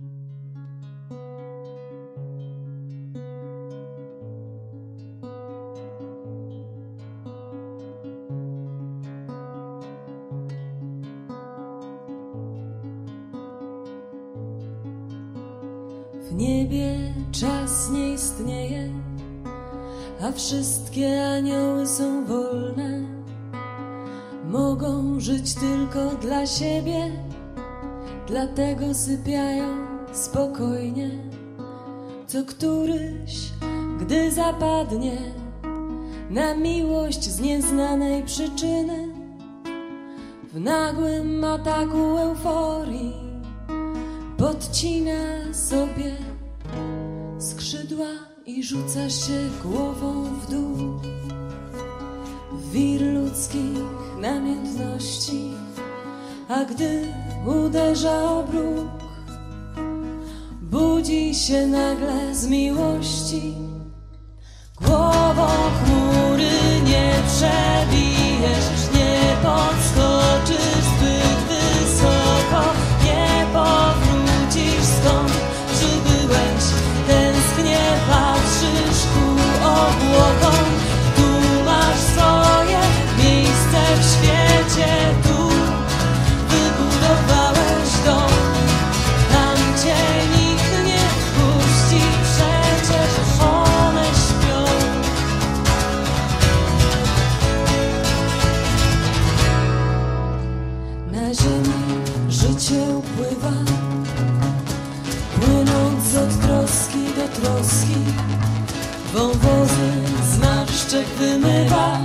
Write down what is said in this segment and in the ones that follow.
W niebie czas nie istnieje, a wszystkie anioły są wolne. Mogą żyć tylko dla siebie, dlatego sypiają spokojnie, co któryś, gdy zapadnie na miłość z nieznanej przyczyny, w nagłym ataku euforii podcina sobie skrzydła i rzuca się głową w dół. Wir ludzkich namiętności, a gdy uderza obrót, budzi się nagle z miłości. upływa Płynąc od troski do troski. Wąwozy z marszczek wymywa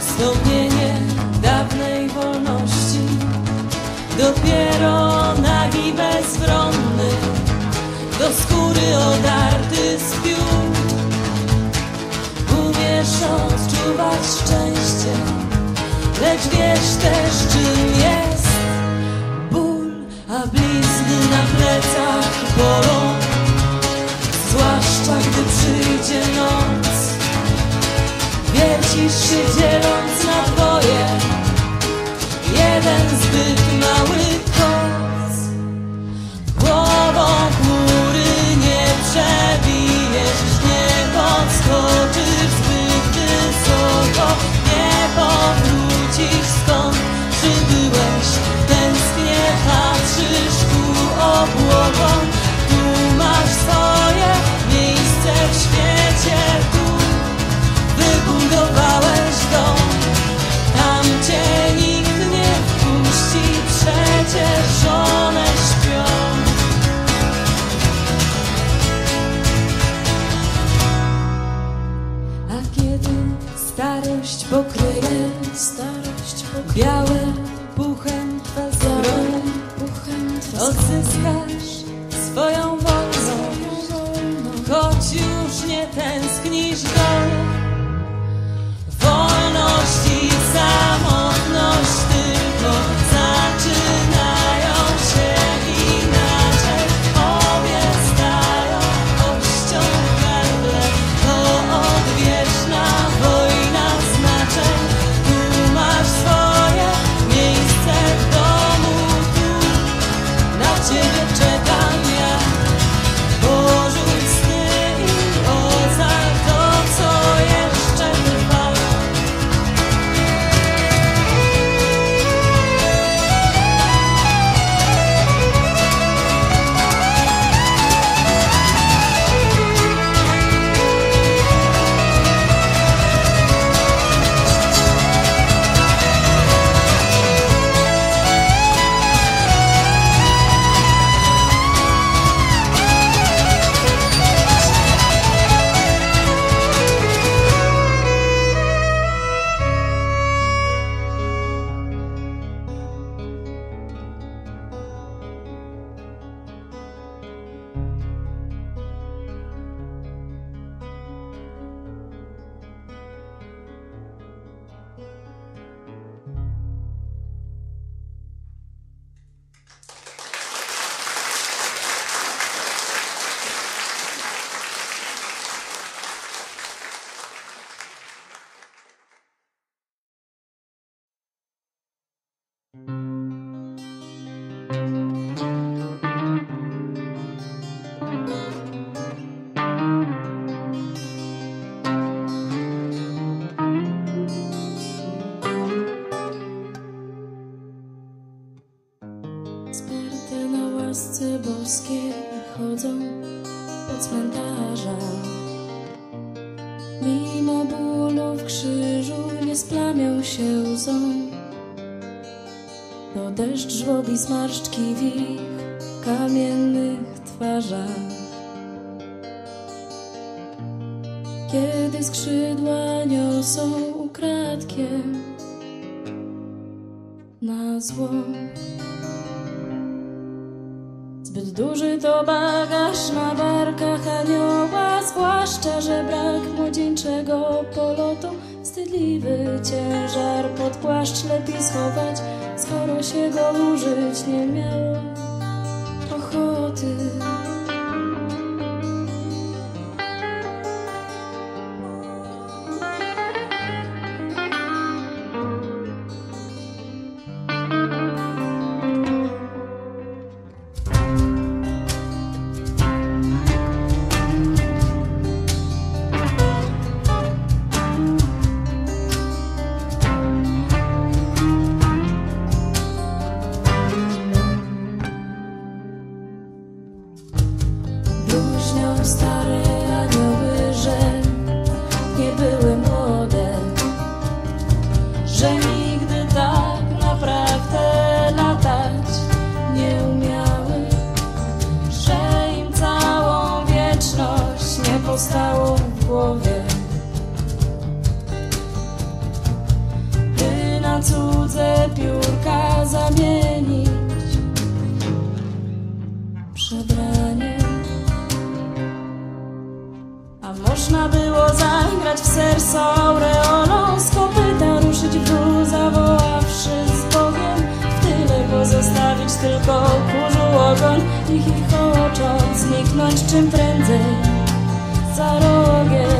Wspomnienie dawnej wolności. Dopiero nagi bezbronny Ciszy dzieląc. this sky. łasce boskie chodzą po cmentarzach. Mimo bólu w krzyżu nie splamią się łzą. Deszcz żłobi zmarszczki w ich kamiennych twarzach. Kiedy skrzydła niosą ukradkiem na zło. Zbyt duży to bagaż na barkach anioła, zwłaszcza, że brak młodzieńczego polotu. Wstydliwy ciężar pod płaszcz lepiej schować, skoro się go użyć nie miało ochoty. A można było zagrać w serce aureolą, z kopyta ruszyć w dół, zawoławszy z Bogiem. W tyle pozostawić tylko kurzu ogon i ich oczom zniknąć czym prędzej za rogiem.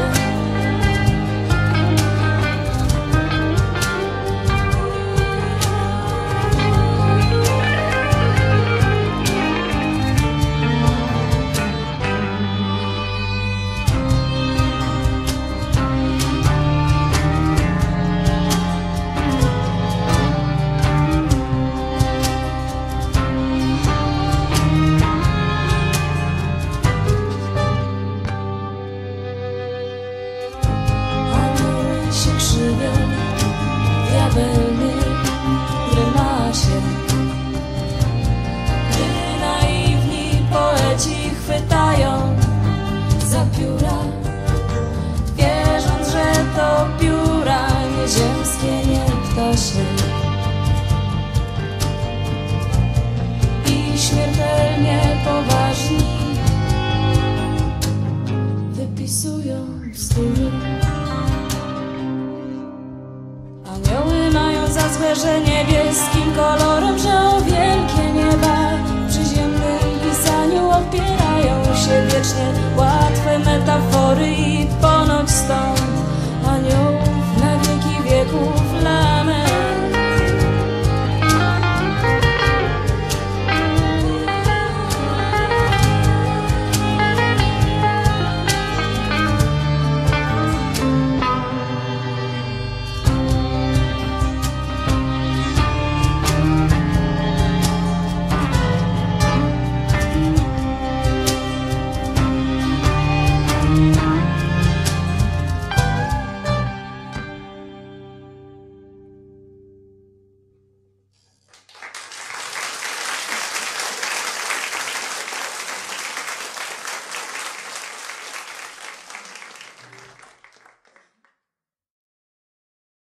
że niebieskim kolorem, że o wielkim